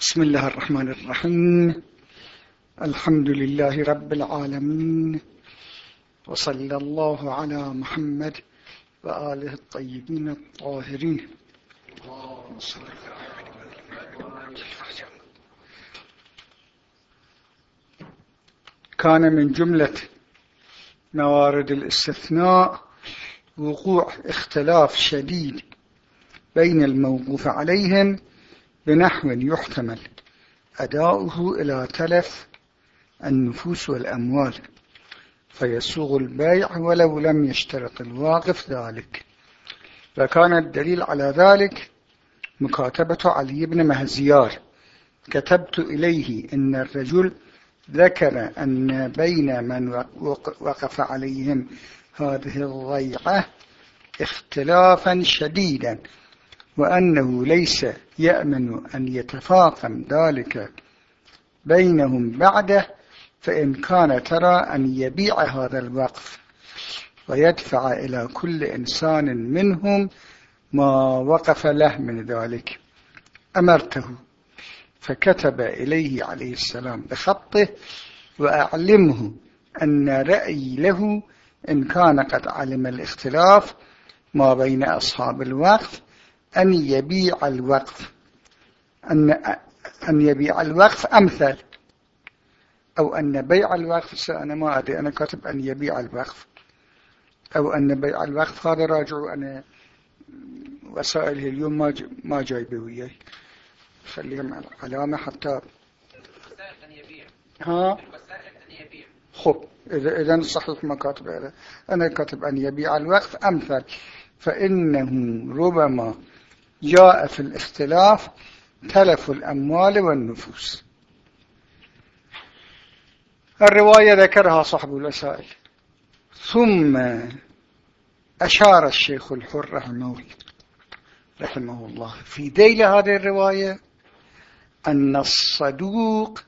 بسم الله الرحمن الرحيم. الحمد لله رب العالمين. وصلى الله على محمد وآله الطيبين الطاهرين. كان من جملة موارد الاستثناء وقوع اختلاف شديد بين الموقوف عليهم بنحو يحتمل. أداؤه إلى تلف النفوس والأموال فيسوغ البيع ولو لم يشترط الواقف ذلك. فكان الدليل على ذلك مكاتبة علي بن مهزيار. كتبت إليه إن الرجل ذكر أن بين من وقف عليهم هذه الضيعة اختلافا شديدا. وأنه ليس يأمن أن يتفاقم ذلك بينهم بعده فإن كان ترى أن يبيع هذا الوقف ويدفع إلى كل إنسان منهم ما وقف له من ذلك. أمرته. فكتب إليه عليه السلام بخطه وأعلمه أن رأي له إن كان قد علم الاختلاف ما بين أصحاب الوقف أن يبيع الوقف. أن, أن يبيع الوقف أمثل أو أن بيع الوقف أنا ما أدري أنا كاتب أن يبيع الوقف. أو أن بيع الوقف هذا راجع أنا وسائله اليوم ما ما جايبه وياي. خليهم علامة حتى ها؟ خب إذا إذا صحيح ما كاتب أنا كاتب أن يبيع الوقف أمثل فإنه ربما جاء في الاختلاف تلف الأموال والنفوس. الرواية ذكرها صاحب الوسائل. ثم أشار الشيخ الحر رحمه, رحمه الله في ذيل هذه الرواية أن الصدوق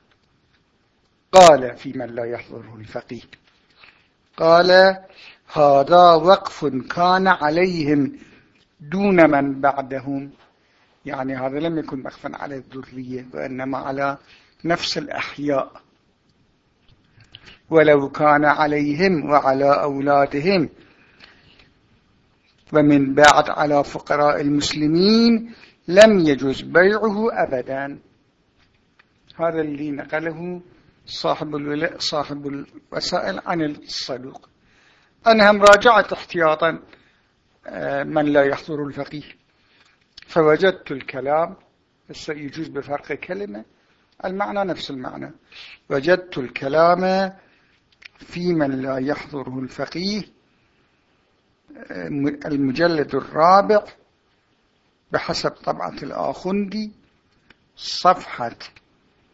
قال في من لا يحضره الفقيه قال هذا وقف كان عليهم دون من بعدهم. يعني هذا لم يكن وقفا على الذرية وإنما على نفس الأحياء. ولو كان عليهم وعلى أولادهم. ومن بعد على فقراء المسلمين لم يجوز بيعه أبدا. هذا اللي نقله صاحب صاحب الوسائل عن الصدوق. أنها مراجعة احتياطا. من لا يحضر الفقيه. فوجدت الكلام يجوز بفرق كلمة المعنى نفس المعنى. وجدت الكلام في من لا يحضره الفقيه المجلد الرابع بحسب طبعة الآخندي صفحة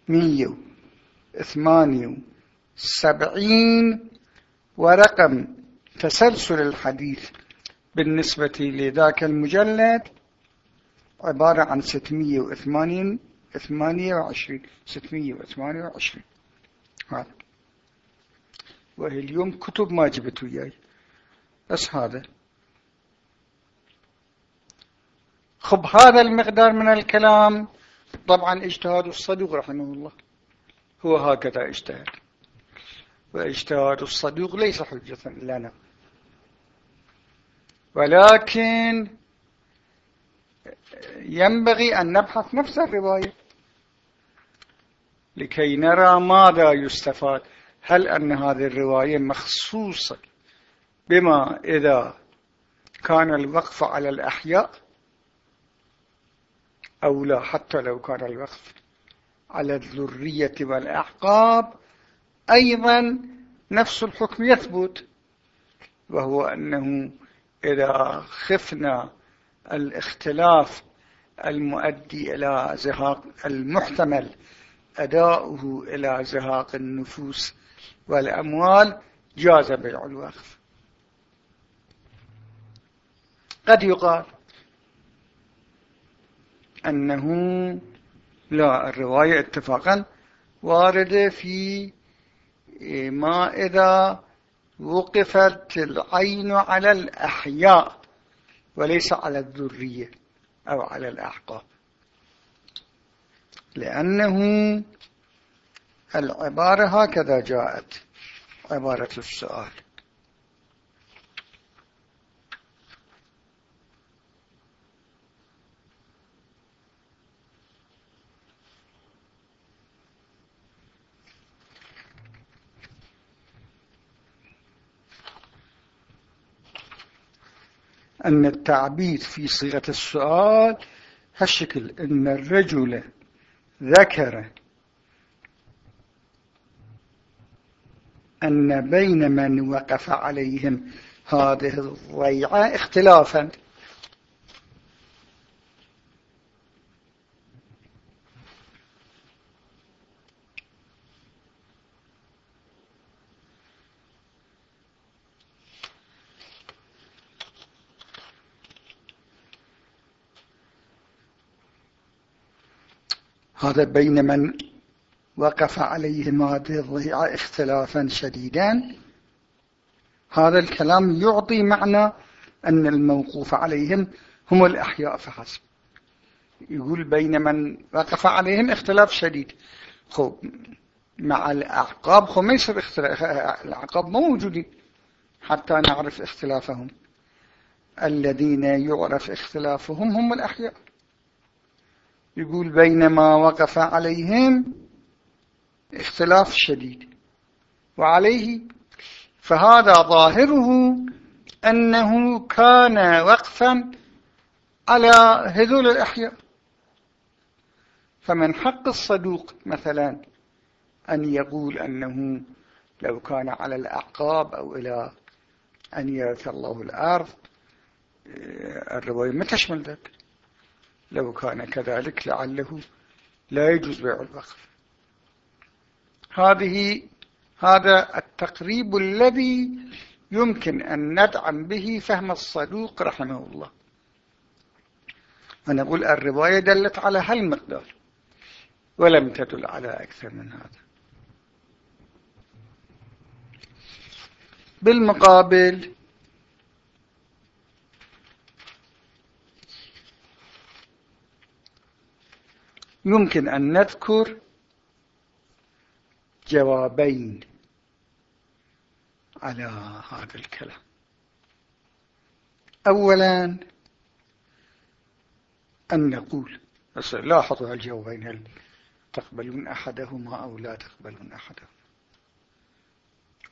178 ورقم تسلسل الحديث. بالنسبة لذاك المجلد عبارة عن 628 628 هذا. وهي اليوم كتب ما جبت وياي. بس هذا. خب هذا المقدار من الكلام. طبعا اجتهاد الصدوق رحمه الله. هو هكذا اجتهاد واجتهاد الصدوق ليس حجة لنا. ولكن ينبغي أن نبحث نفس الرواية لكي نرى ماذا يستفاد. هل أن هذه الرواية مخصوصة بما إذا كان الوقف على الأحياء أو لا حتى لو كان الوقف على الذرية والأعقاب أيضا نفس الحكم يثبت وهو أنه إذا خفنا الاختلاف المؤدي إلى زهاق المحتمل أداؤه إلى زهاق النفوس والأموال جاز بيع الوقف. قد يقال أنه لا الرواية اتفاقا واردة في ما إذا وقفت العين على الأحياء وليس على الذرية أو على الأحقاب لأنه العبارة هكذا جاءت عبارة السؤال. أن التعبيد في صيغة السؤال هالشكل أن الرجل ذكر أن بين من وقف عليهم هذه الضيعة اختلافا. هذا بين من وقف عليهم هذه الضيعة اختلافا شديدا. هذا الكلام يعطي معنى أن الموقوف عليهم هم الأحياء فحسب. يقول بين من وقف عليهم اختلاف شديد. خب مع الأعقاب خب ما يصير اختلاف الأعقاب موجودين حتى نعرف اختلافهم. الذين يعرف اختلافهم هم الأحياء. يقول بينما وقف عليهم اختلاف شديد. وعليه فهذا ظاهره أنه كان وقفا على هذول الأحياء. فمن حق الصدوق مثلا أن يقول أنه لو كان على الأعقاب أو إلى أن يرث الله الأرض الرواية ما تشمل ذلك. لو كان كذلك لعله لا يجوز بيع الوقف هذه هذا التقريب الذي يمكن أن ندعم به فهم الصدوق رحمه الله. ونقول الرواية دلت على هالمقدار ولم تدل على أكثر من هذا. بالمقابل يمكن أن نذكر جوابين على هذا الكلام. أولا أن نقول لاحظوا الجوابين هل تقبلون أحدهما أو لا تقبلون أحدهما؟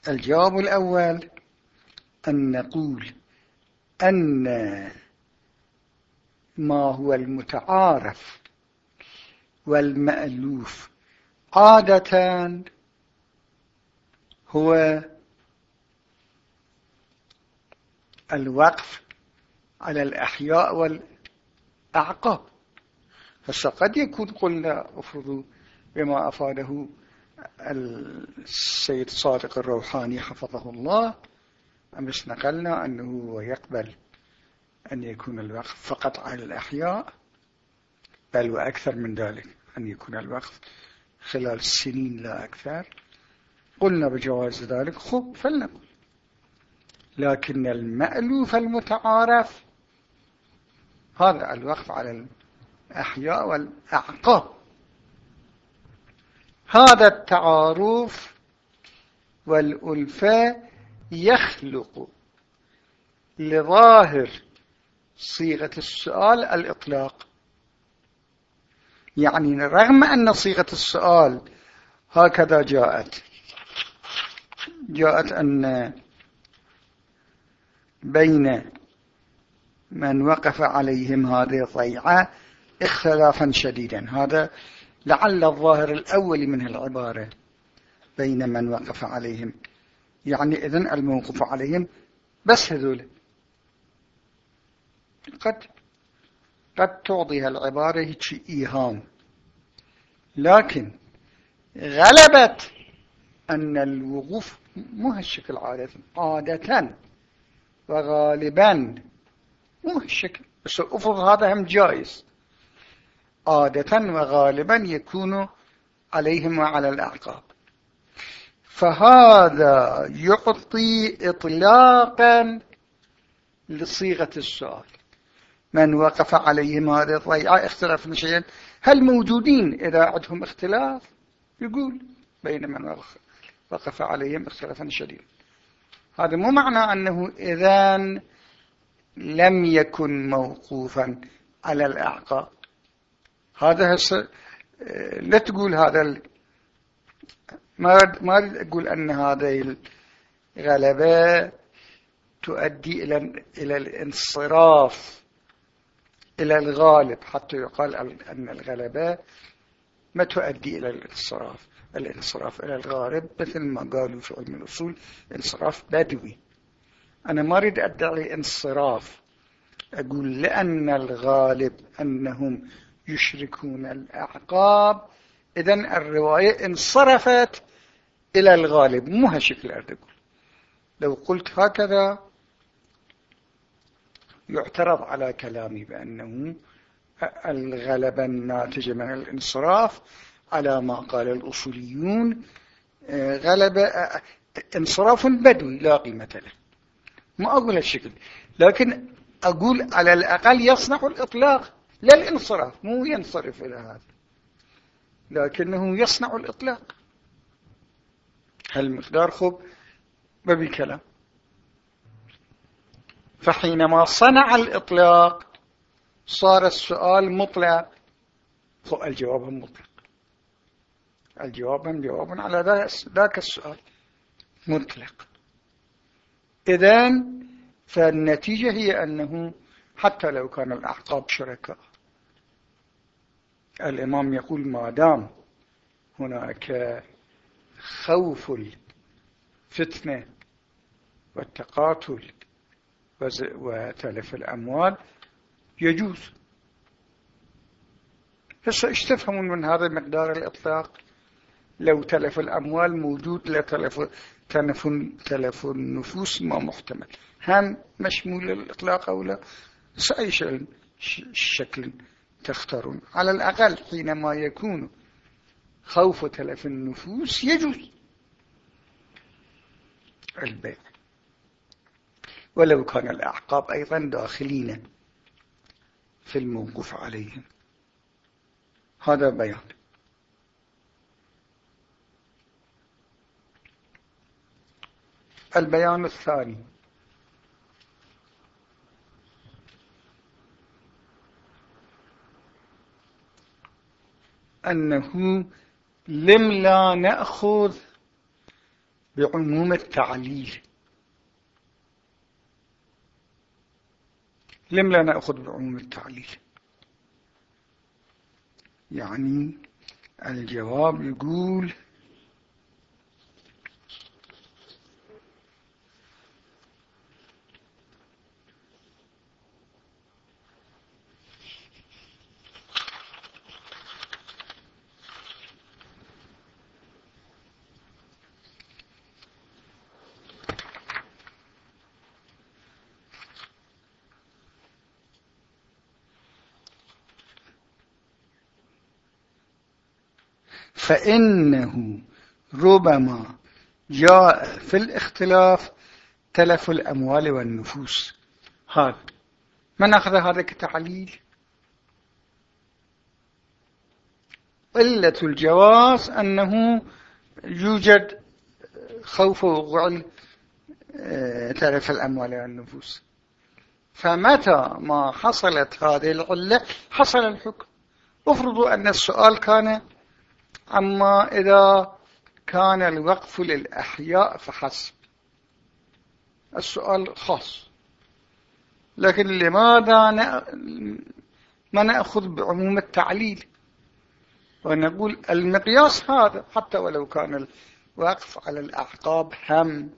الجواب الأول أن نقول أن ما هو المتعارف والمألوف. عادة هو الوقف على الأحياء والأعقاب. قد يكون قلنا أفرضوا بما أفاده السيد صادق الروحاني حفظه الله أمس نقلنا أنه يقبل أن يكون الوقف فقط على الأحياء بل وأكثر من ذلك أن يكون الوقف خلال السنين لا أكثر. قلنا بجواز ذلك خب فلنقل. لكن المألوف المتعارف هذا الوقف على الأحياء والأعقاب. هذا التعارف والألفة يخلق لظاهر صيغة السؤال الإطلاق. يعني رغم أن صيغة السؤال هكذا جاءت. جاءت أن بين من وقف عليهم هذه الضيعة اختلافا شديدا. هذا لعل الظاهر الأول من العبارة. بين من وقف عليهم. يعني إذن الموقف عليهم. بس هذول. قد قد تعطيها العبارة إيهام. لكن غلبت أن الوقوف مو هالشكل عادة عادة وغالبا مو هالشكل بس الأفض هذا هم جائز. عادة وغالبا يكون عليهم وعلى الأعقاب. فهذا يعطي إطلاقا لصيغة السؤال. من وقف عليهم هذه الضيعة اختلف شيئا هل موجودين؟ إذا عندهم اختلاف يقول بين من وقف عليهم اختلافا شديدا. هذا مو معنى أنه إذا لم يكن موقوفا على الأعقاب. هذا هسه لا تقول هذا ال... ما ما أقول أن هذه الغلبة تؤدي إلى إلى الانصراف إلى الغالب حتى يقال أن الغلبة ما تؤدي إلى الانصراف. الانصراف إلى الغالب مثل ما قالوا في علم الأصول انصراف بدوي. أنا ما أريد أدعي انصراف أقول لأن الغالب أنهم يشركون الأعقاب. إذن الرواية انصرفت إلى الغالب مو هالشكل أقول. لو قلت هكذا يعترض على كلامي بأنه الغلبة الناتجة من الانصراف على ما قال الأصوليون. غلبة انصراف بدوي لا قيمة له. ما أقول هالشكل لكن أقول على الأقل يصنع الإطلاق لا الانصراف مو ينصرف إلى هذا لكنه يصنع الإطلاق. هالمقدار خب ما بكلام فحينما صنع الإطلاق صار السؤال مطلق الجواب مطلق. الجواب جواب على ذاك السؤال. مطلق. إذن فالنتيجة هي أنه حتى لو كان الأحقاب شركاء الإمام يقول ما دام هناك خوف الفتنة والتقاتل وتلف الأموال. يجوز. هسه إيش تفهمون من هذا المقدار الإطلاق. لو تلف الأموال موجود لتلف تلف, تلف النفوس ما محتمل. هم مشمول الإطلاق أو لا؟ أي شكل تختارون. على الأقل حينما يكون خوف تلف النفوس يجوز. البيع ولو كان الأعقاب أيضا داخلين في الموقف عليهم. هذا بيان. البيان الثاني. أنه لم لا نأخذ بعموم التعليل. لم لا نأخذ بعموم التعليل. يعني الجواب يقول فإنه ربما جاء في الاختلاف تلف الأموال والنفوس. هذا. من أخذ هذا كتعليل؟ قلة الجواز أنه يوجد خوف وقوع آه، تلف الأموال والنفوس. فمتى ما حصلت هذه العلة حصل الحكم. افرضوا أن السؤال كان أما إذا كان الوقف للأحياء فحسب. السؤال خاص. لكن لماذا ما نأخذ بعموم التعليل؟ ونقول المقياس هذا حتى ولو كان الوقف على الأعقاب هم.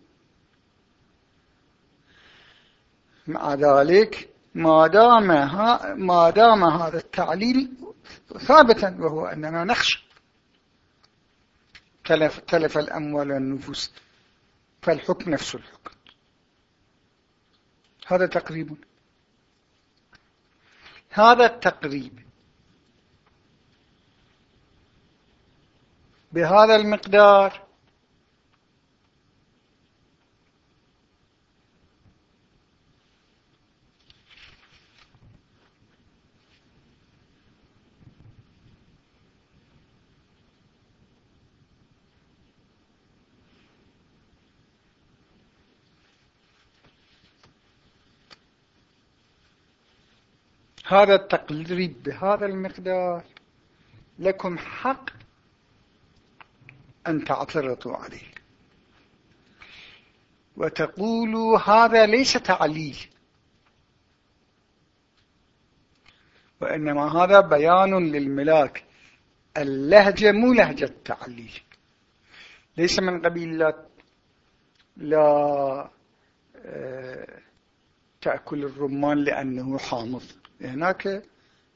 مع ذلك ما دام, ما دام هذا التعليل ثابتا وهو أننا نخشى. تلف, تلف الأموال والنفوس. فالحكم نفس الحكم. هذا تقريب. هذا التقريب. بهذا المقدار هذا التقريب بهذا المقدار. لكم حق أن تعترضوا عليه. وتقولوا هذا ليس تعليل. وإنما هذا بيان للملاك. اللهجة مو لهجة تعليل. ليس من قبيل لا, لا آه، تأكل الرمان لأنه حامض. هناك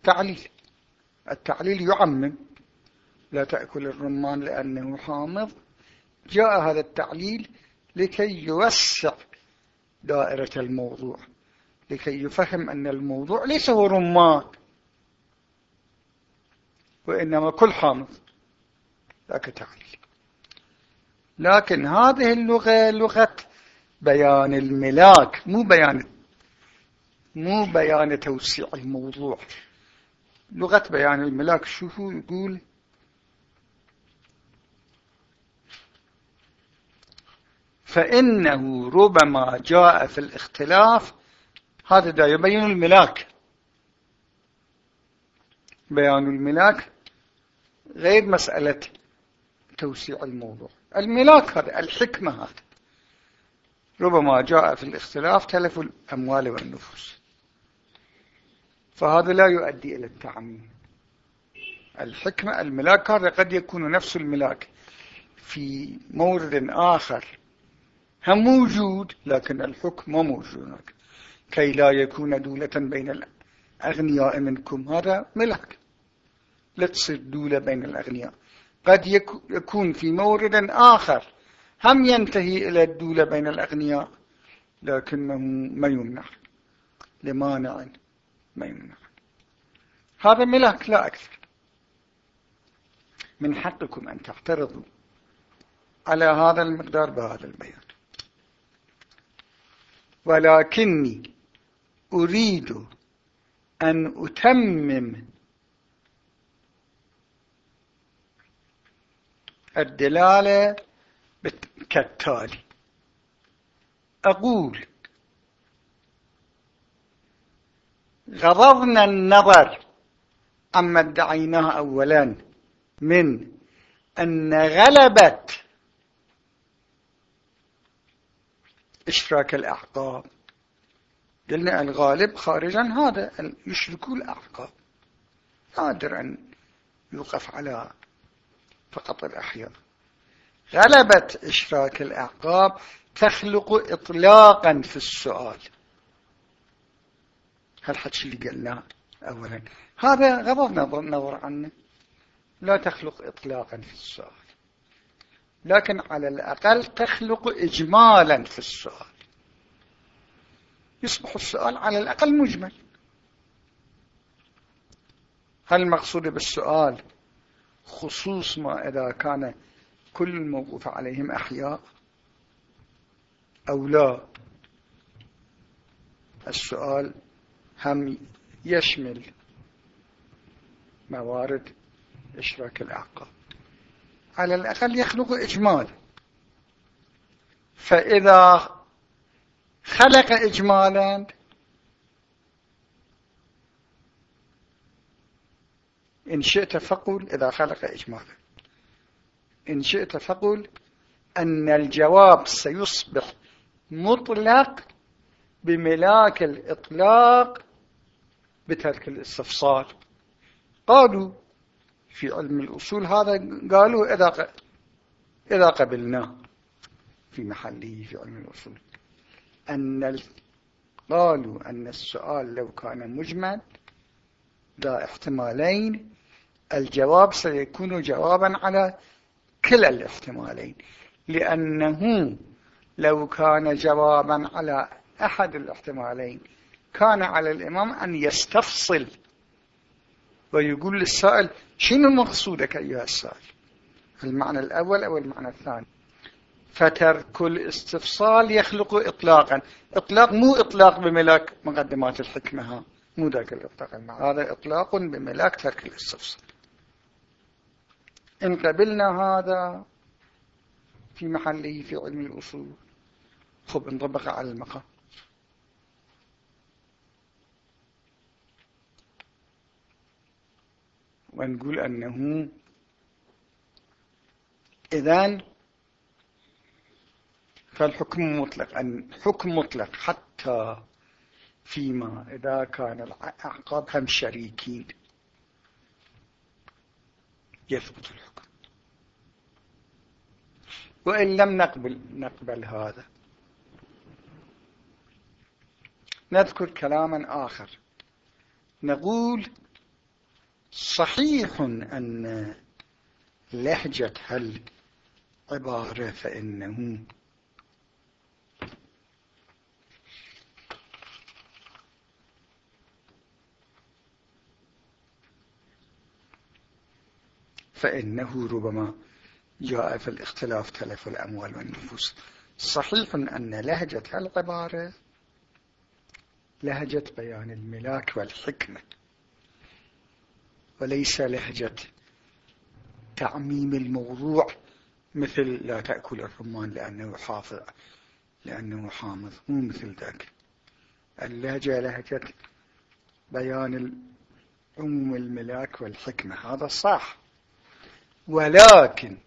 تعليل. التعليل يعمم. لا تأكل الرمان لأنه حامض. جاء هذا التعليل لكي يوسع دائرة الموضوع. لكي يفهم أن الموضوع ليس هو رمان. وإنما كل حامض. ذاك تعليل. لكن هذه اللغة لغة بيان الملاك مو بيان مو بيان توسيع الموضوع. لغة بيان الملاك شو هو؟ يقول فإنه ربما جاء في الاختلاف هذا دا يبين الملاك. بيان الملاك غير مسألة توسيع الموضوع. الملاك هذا الحكمة هذا. ربما جاء في الاختلاف تلف الأموال والنفوس. فهذا لا يؤدي إلى التعميم. الحكمة الملاك هذا قد يكون نفس الملاك في مورد آخر. هم موجود لكن الحكم ما موجود كي لا يكون دولة بين الأغنياء منكم. هذا ملاك. لا تصير دولة بين الأغنياء. قد يكون في مورد آخر. هم ينتهي إلى الدولة بين الأغنياء لكنه ما يمنع. لمانع. ما يمنع هذا ملاك لا أكثر. من حقكم أن تعترضوا على هذا المقدار بهذا البيان. ولكني أريد أن أتمم الدلالة كالتالي أقول غضضنا النظر عما ادعيناه أولا من أن غلبة إشراك الأعقاب. قلنا الغالب خارجا هذا يشركوا الأعقاب. نادر أن يوقف على فقط الأحياء. غلبة إشراك الأعقاب تخلق إطلاقا في السؤال. هالحكي اللي قلناه أولا. هذا غضب نظر, نظر عنه. لا تخلق إطلاقا في السؤال. لكن على الأقل تخلق إجمالا في السؤال. يصبح السؤال على الأقل مجمل. هل المقصود بالسؤال خصوص ما إذا كان كل الموقوف عليهم أحياء أو لا؟ السؤال هم يشمل موارد إشراك الأعقاب. على الأقل يخلق إجمال. فإذا خلق إجمالا إن شئت فقل إذا خلق إجمالا. إن شئت فقل أن الجواب سيصبح مطلق بملاك الإطلاق بترك الاستفصال قالوا في علم الأصول هذا قالوا إذا إذا قبلنا في محله في علم الأصول. أن قالوا أن السؤال لو كان مجمل ذا احتمالين الجواب سيكون جوابا على كلا الاحتمالين. لأنه لو كان جوابا على أحد الاحتمالين كان على الإمام أن يستفصل ويقول للسائل شنو مقصودك أيها السائل؟ المعنى الأول أو المعنى الثاني؟ فترك الاستفصال يخلق إطلاقا. إطلاق مو إطلاق بملاك مقدمات الحكمة ها. مو ذاك الإطلاق هذا إطلاق بملاك ترك الاستفصال. إن قبلنا هذا في محله في علم الأصول خب انطبق على المقام. ونقول أنه إذن فالحكم مطلق أن حكم مطلق حتى فيما إذا كان الأعقاب هم شريكين يثبت الحكم. وإن لم نقبل, نقبل هذا. نذكر كلاما آخر. نقول صحيح أن لهجة العبارة فإنه فإنه ربما جاء في الاختلاف تلف الأموال والنفوس. صحيح أن لهجة العبارة لهجة بيان الملاك والحكمة. وليس لهجة تعميم الموضوع مثل لا تأكل الرمان لأنه حافظ لأنه حامض مو مثل ذاك. اللهجة لهجة بيان عموم الملاك والحكمة هذا صح. ولكن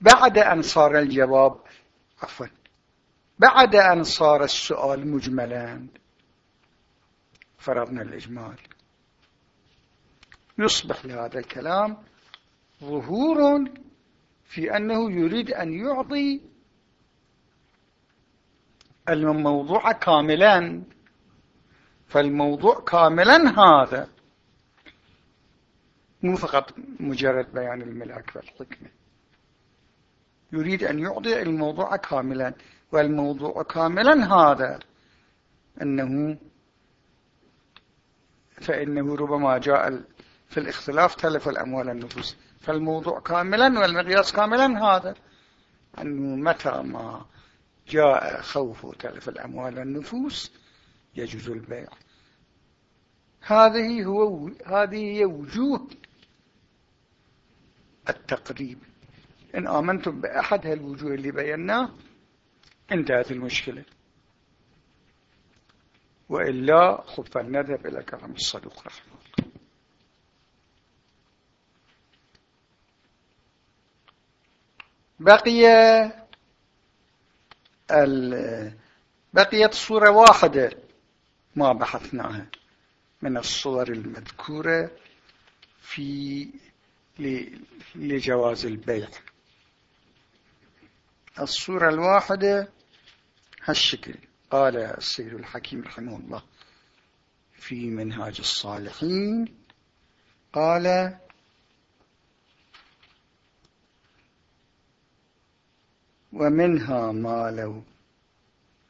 بعد أن صار الجواب عفوا بعد أن صار السؤال مجملا فرضنا الإجمال. يصبح لهذا الكلام ظهور في أنه يريد أن يعطي الموضوع كاملا. فالموضوع كاملا هذا مو فقط مجرد بيان الملاك والحكمة. يريد أن يعطي الموضوع كاملا والموضوع كاملا هذا أنه فإنه ربما جاء في الاختلاف تلف الأموال النفوس. فالموضوع كاملا والمقياس كاملا هذا. أنه متى ما جاء خوف تلف الأموال والنفوس يجوز البيع. هذه هو هذه هي وجوه التقريب. إن آمنتم بأحد هالوجوه اللي بيناه؟ انتهت المشكلة. وإلا خب فلنذهب إلى كلام الصدوق. رحمه بقي بقيت صورة واحدة ما بحثناها من الصور المذكورة في لجواز البيع. الصورة الواحدة هالشكل. قال السيد الحكيم رحمه الله في منهاج الصالحين قال ومنها ما لو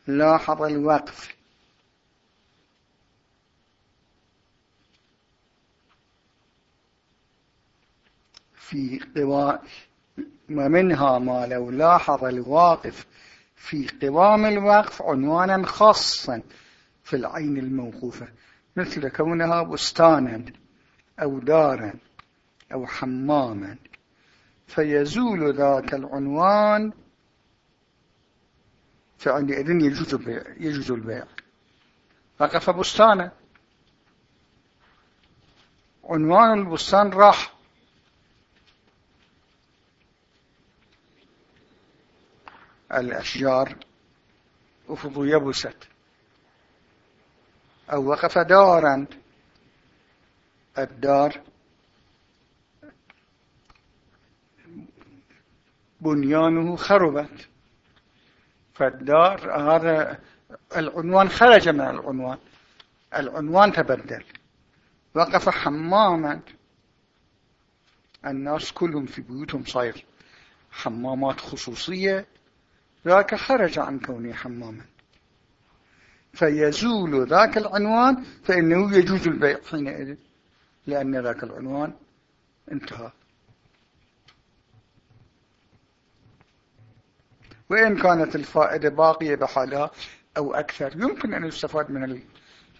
لاحظ الوقف. في قوام ومنها ما لو لاحظ الواقف. في قوام الوقف عنوانا خاصا في العين الموقوفة مثل كونها بستانا أو دارا أو حماما. فيزول ذاك العنوان فعندئذ يجوز البيع, يجوز البيع. وقف بستانا عنوان البستان راح. الأشجار أفض يبست. أو وقف دارا. الدار بنيانه خربت. فالدار هذا العنوان خرج من العنوان. العنوان تبدل. وقف حماما. الناس كلهم في بيوتهم صاير حمامات خصوصية. ذاك خرج عن كونه حماما. فيزول ذاك العنوان فإنه يجوز البيع حينئذ لأن ذاك العنوان انتهى. وإن كانت الفائدة باقية بحالها أو أكثر يمكن أن يستفاد من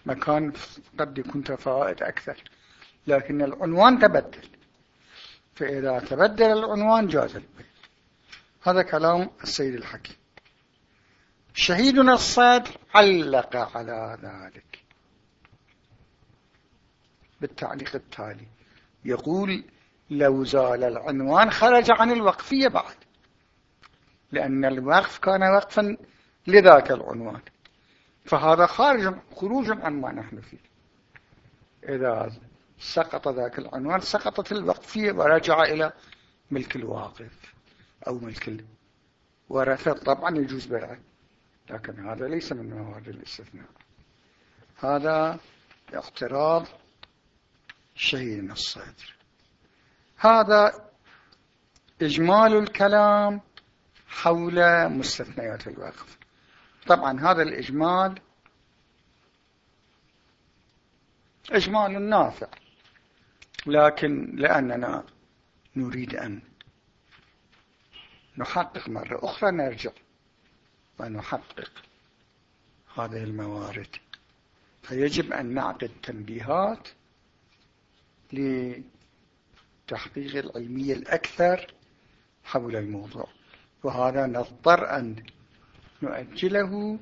المكان قد يكون فوائد أكثر. لكن العنوان تبدل. فإذا تبدل العنوان جاز البيع. هذا كلام السيد الحكيم. شهيدنا الصادر علق على ذلك. بالتعليق التالي. يقول لو زال العنوان خرج عن الوقفية بعد. لأن الوقف كان وقفا لذاك العنوان. فهذا خارج خروج عن ما نحن فيه. إذا سقط ذاك العنوان سقطت الوقفية ورجع إلى ملك الواقف أو ملك الورثة طبعا يجوز بيعه لكن هذا ليس من موارد الاستثناء. هذا اعتراض شهيد الصدر. هذا إجمال الكلام حول مستثنيات الوقف طبعا هذا الإجمال إجمال نافع لكن لأننا نريد أن نحقق مرة أخرى نرجع ونحقق هذه الموارد. فيجب أن نعقد تنبيهات لتحقيق العلمية الأكثر حول الموضوع. وهذا نضطر أن نؤجله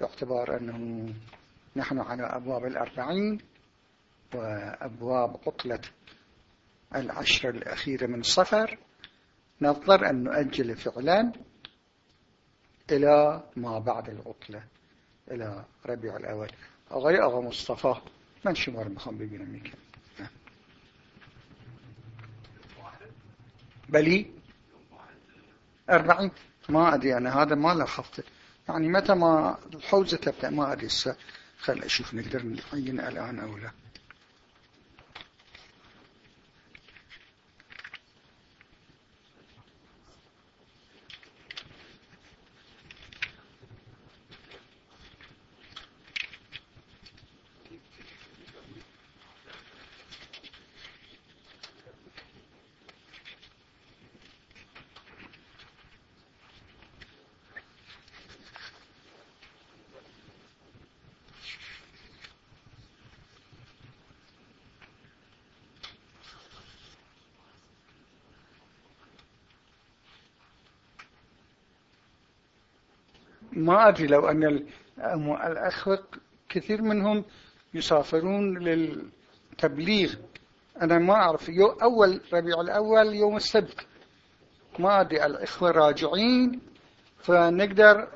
باعتبار أنه نحن على أبواب الأربعين وأبواب عطلة العشر الأخيرة من صفر نضطر أن نؤجل فعلا إلى ما بعد العطلة إلى ربيع الأول. أغي أغا مصطفى من شمار مخام ببينا ميكا بلي؟ أربعين ما أدري أنا هذا ما لاحظته. يعني متى ما الحوزة تبدأ؟ ما أدري خل أشوف نقدر نعين الآن أو لا. ما أدري لو أن الأخوة كثير منهم يسافرون للتبليغ أنا ما أعرف أول ربيع الأول يوم السبت ما أدري الإخوة راجعين فنقدر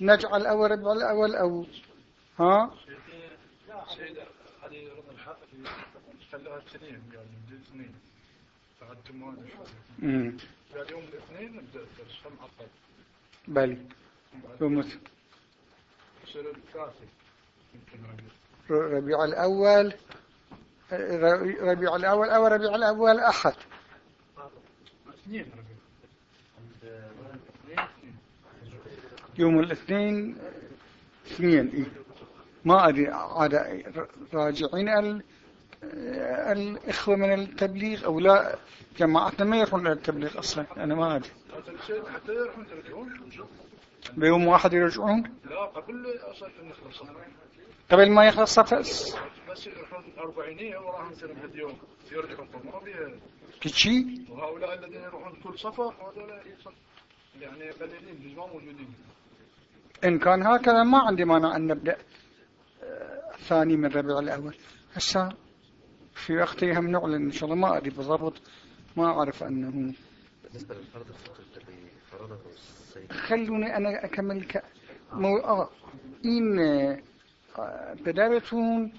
نجعل أول ربيع الأول أو ها خلوها الاثنين يعني الاثنين اليوم الاثنين نبدأ الدرس معطل بلي ومثل ربيع الأول ربيع الأول أو ربيع الأول أحد. يوم الاثنين اثنين إيه؟ ما أدري عاد راجعين الإخوة من التبليغ أو لا؟ جماعتنا ما يروحون للتبليغ أصلا أنا ما أدري. بيوم واحد يرجعون. لا قبل أصلا نخلص قبل ما يخلص صفر بس يروحون أربعينية وراهم سنة اليوم. يرجعون ما بيها كتشي وهؤلاء الذين يروحون كل صفر هذول يعني قليلين مش موجودين. إن كان هكذا ما عندي مانع أن نبدأ الثاني من ربيع الأول. هسا في وقتها هم نعلن إن شاء الله ما أدري بالضبط ما أعرف أنه بالنسبة للفرض الذي فرضه خلوني أنا أكمل ك... مو... آه. إن آه، بدارتون